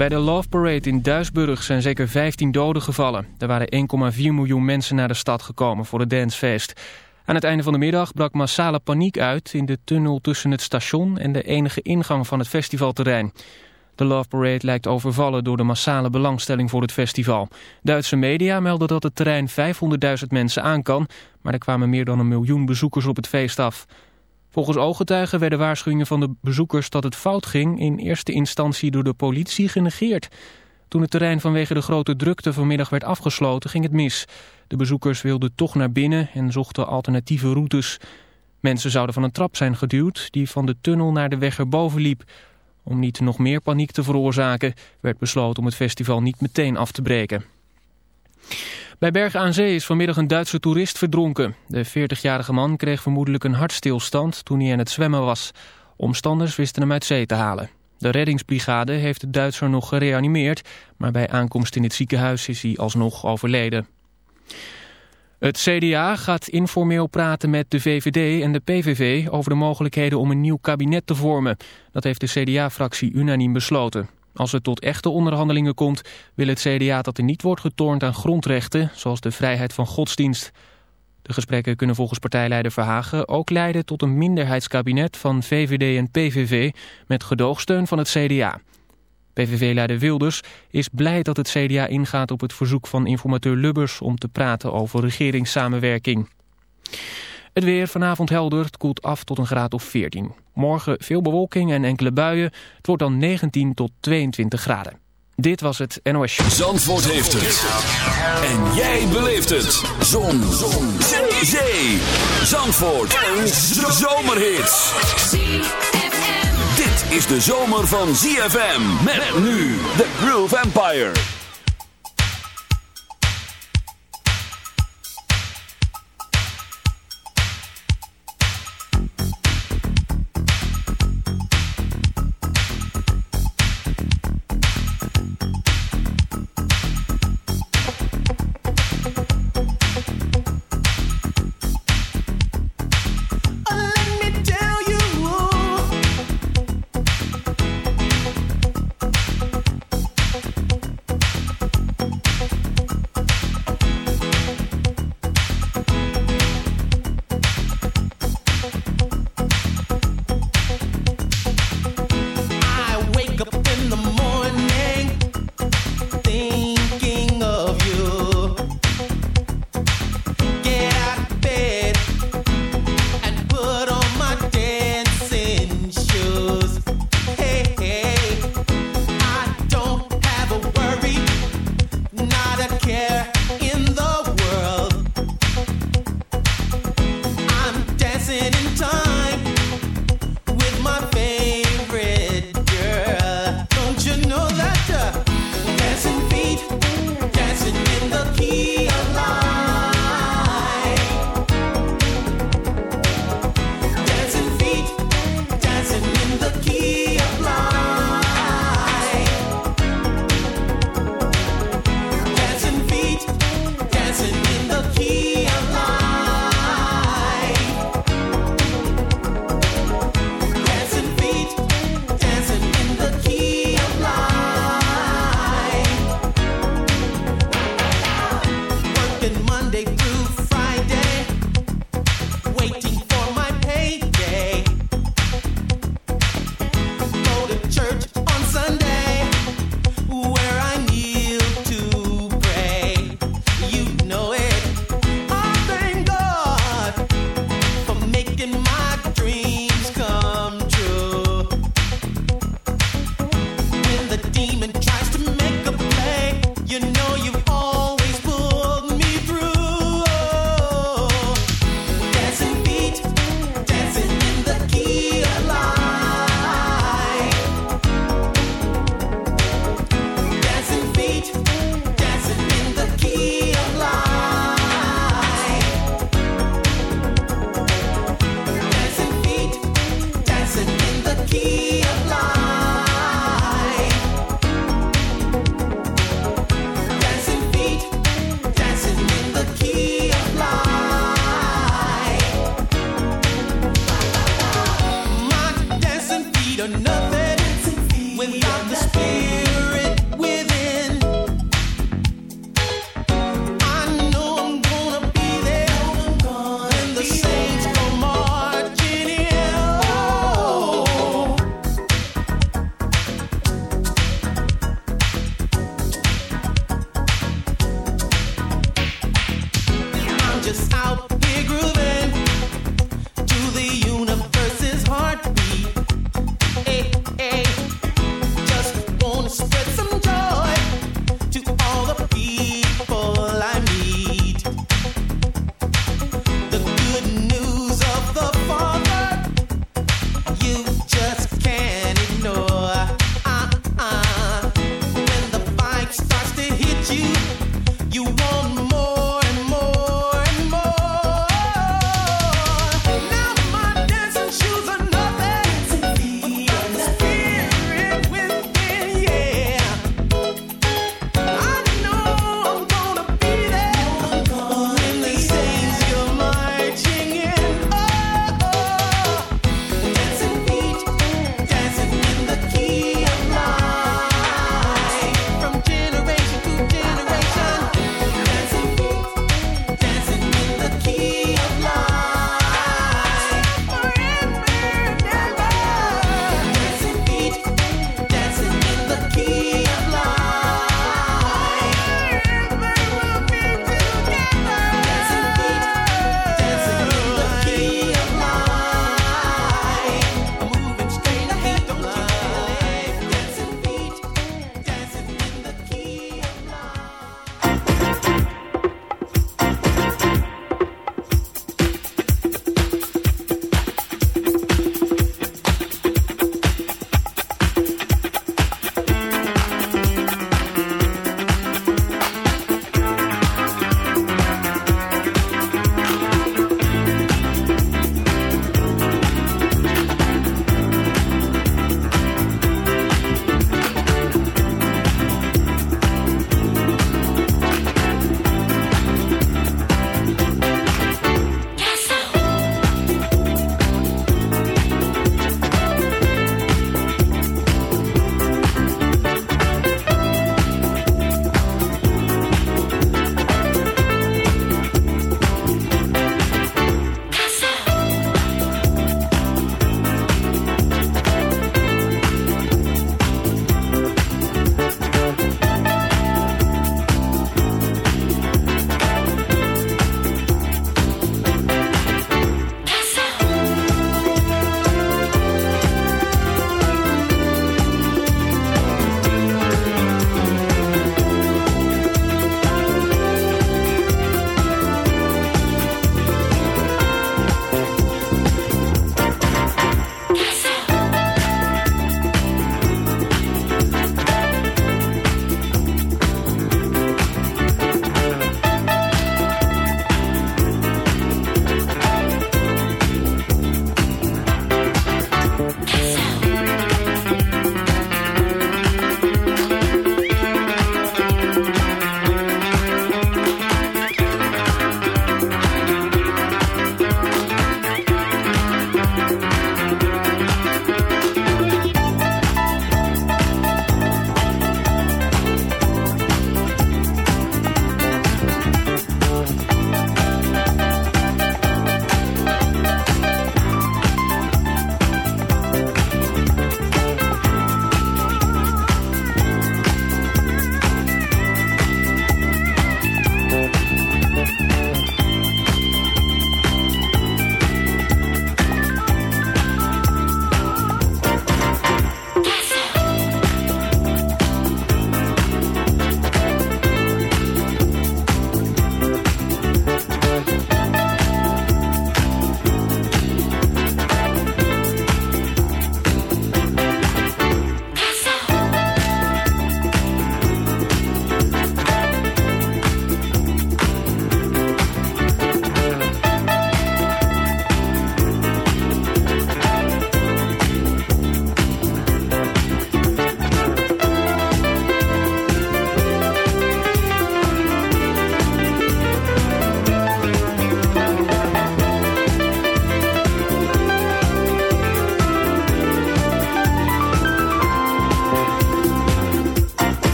Bij de Love Parade in Duisburg zijn zeker 15 doden gevallen. Er waren 1,4 miljoen mensen naar de stad gekomen voor het dancefeest. Aan het einde van de middag brak massale paniek uit in de tunnel tussen het station en de enige ingang van het festivalterrein. De Love Parade lijkt overvallen door de massale belangstelling voor het festival. Duitse media melden dat het terrein 500.000 mensen aan kan, maar er kwamen meer dan een miljoen bezoekers op het feest af. Volgens ooggetuigen werden waarschuwingen van de bezoekers dat het fout ging in eerste instantie door de politie genegeerd. Toen het terrein vanwege de grote drukte vanmiddag werd afgesloten ging het mis. De bezoekers wilden toch naar binnen en zochten alternatieve routes. Mensen zouden van een trap zijn geduwd die van de tunnel naar de weg erboven liep. Om niet nog meer paniek te veroorzaken werd besloten om het festival niet meteen af te breken. Bij Bergen aan Zee is vanmiddag een Duitse toerist verdronken. De 40-jarige man kreeg vermoedelijk een hartstilstand toen hij aan het zwemmen was. Omstanders wisten hem uit zee te halen. De reddingsbrigade heeft de Duitser nog gereanimeerd... maar bij aankomst in het ziekenhuis is hij alsnog overleden. Het CDA gaat informeel praten met de VVD en de PVV... over de mogelijkheden om een nieuw kabinet te vormen. Dat heeft de CDA-fractie unaniem besloten. Als het tot echte onderhandelingen komt, wil het CDA dat er niet wordt getornd aan grondrechten, zoals de vrijheid van godsdienst. De gesprekken kunnen volgens partijleider Verhagen ook leiden tot een minderheidskabinet van VVD en PVV met gedoogsteun van het CDA. PVV-leider Wilders is blij dat het CDA ingaat op het verzoek van informateur Lubbers om te praten over regeringssamenwerking. Het weer vanavond helder, het koelt af tot een graad of 14. Morgen veel bewolking en enkele buien. Het wordt dan 19 tot 22 graden. Dit was het NOS. Zandvoort heeft het. En jij beleeft het. Zon. Zon. Zee. Zandvoort. Een zomerhit. Dit is de zomer van ZFM. Met nu de Groove Empire.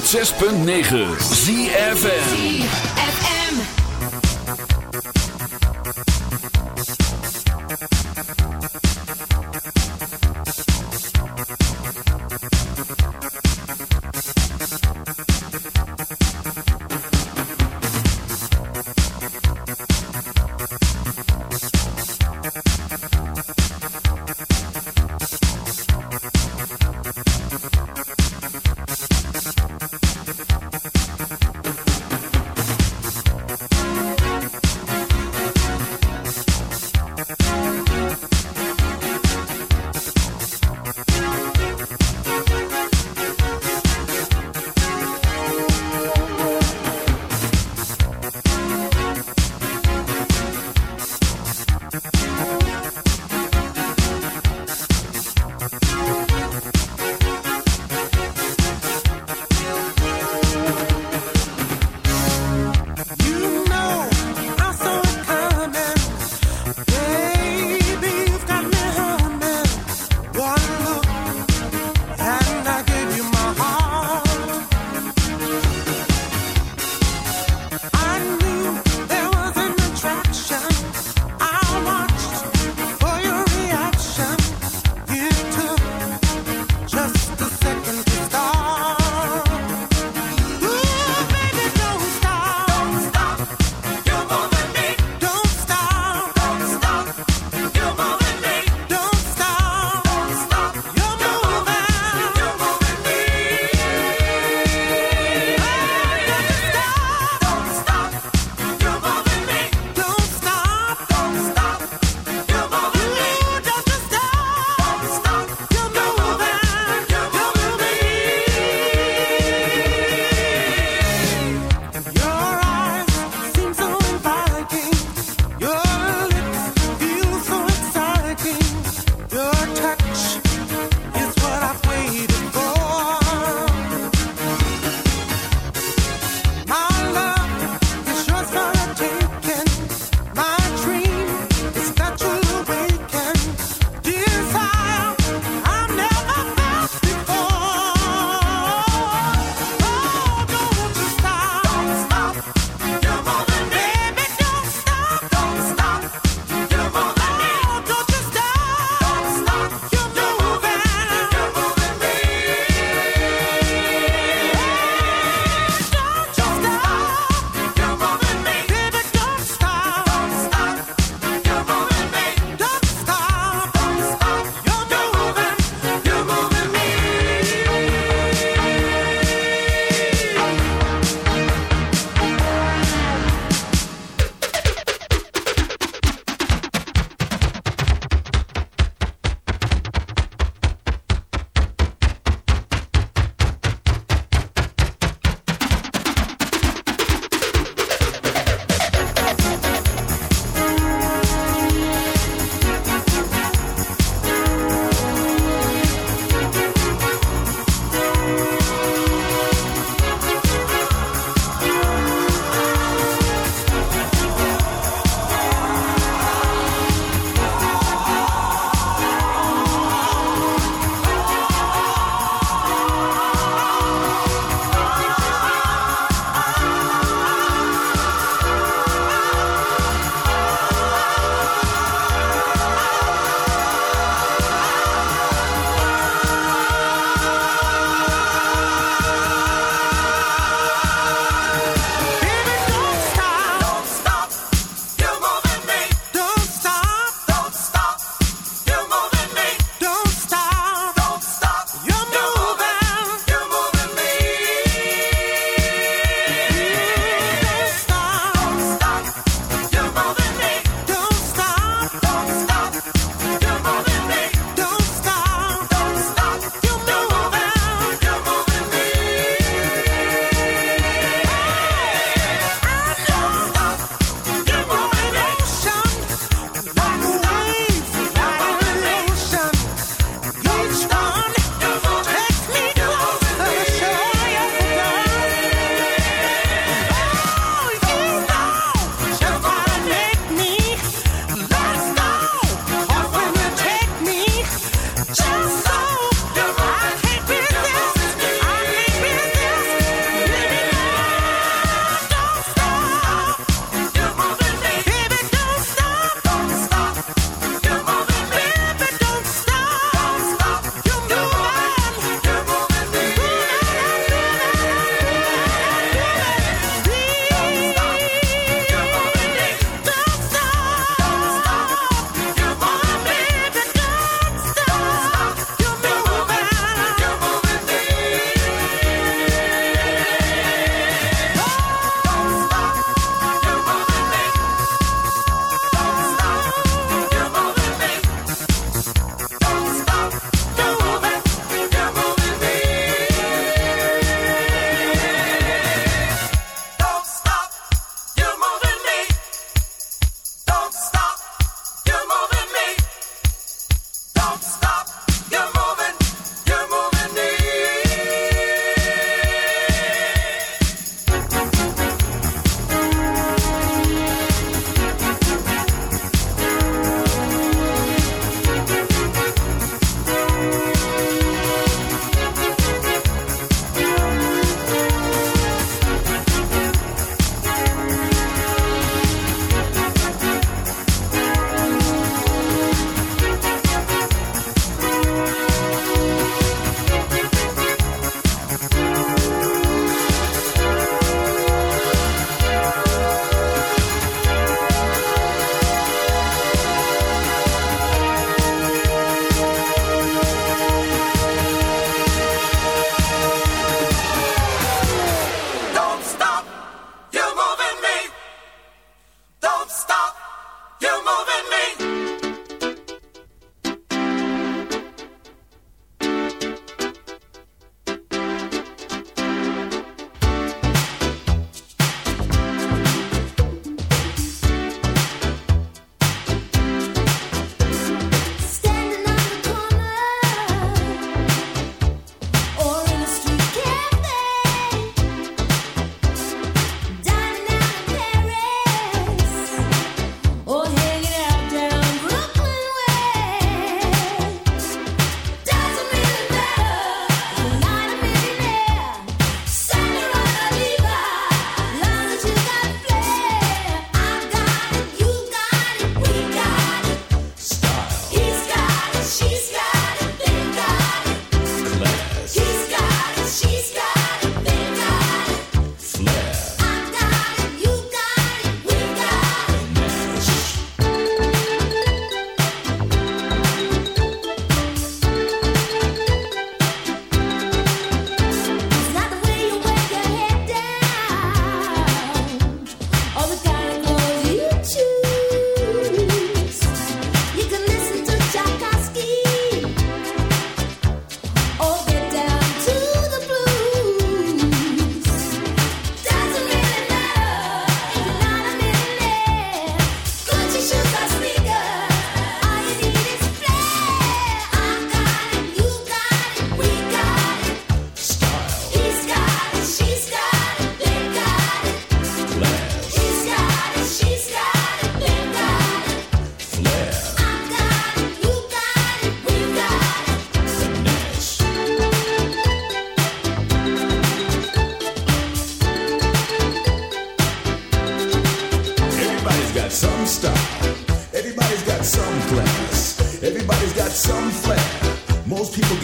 106.9 ZFM.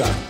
got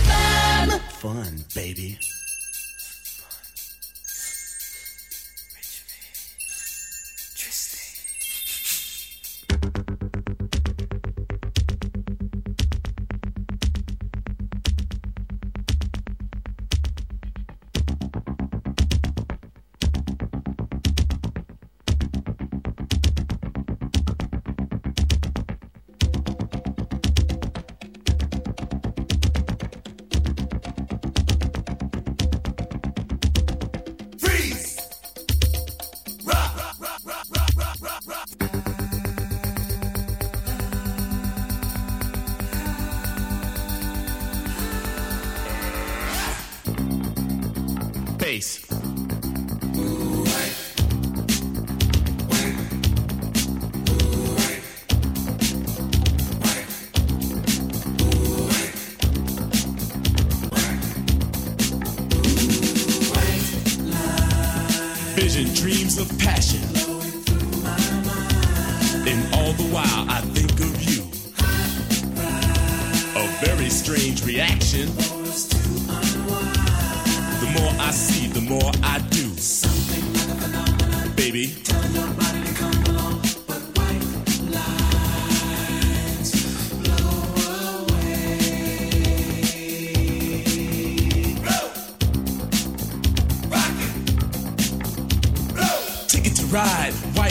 Vision, dreams of passion. And all the while I think of you. A very strange reaction. The more I see, the more I do. Baby.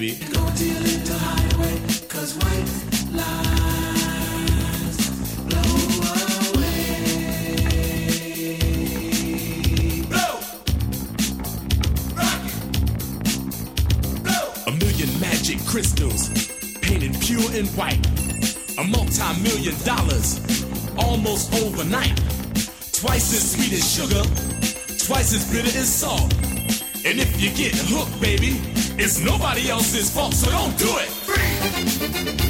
Baby. A million magic crystals, painted pure and white. A multi-million dollars, almost overnight. Twice as sweet as sugar, twice as bitter as salt. And if you get hooked, baby, it's nobody else's fault, so don't do it. Higher,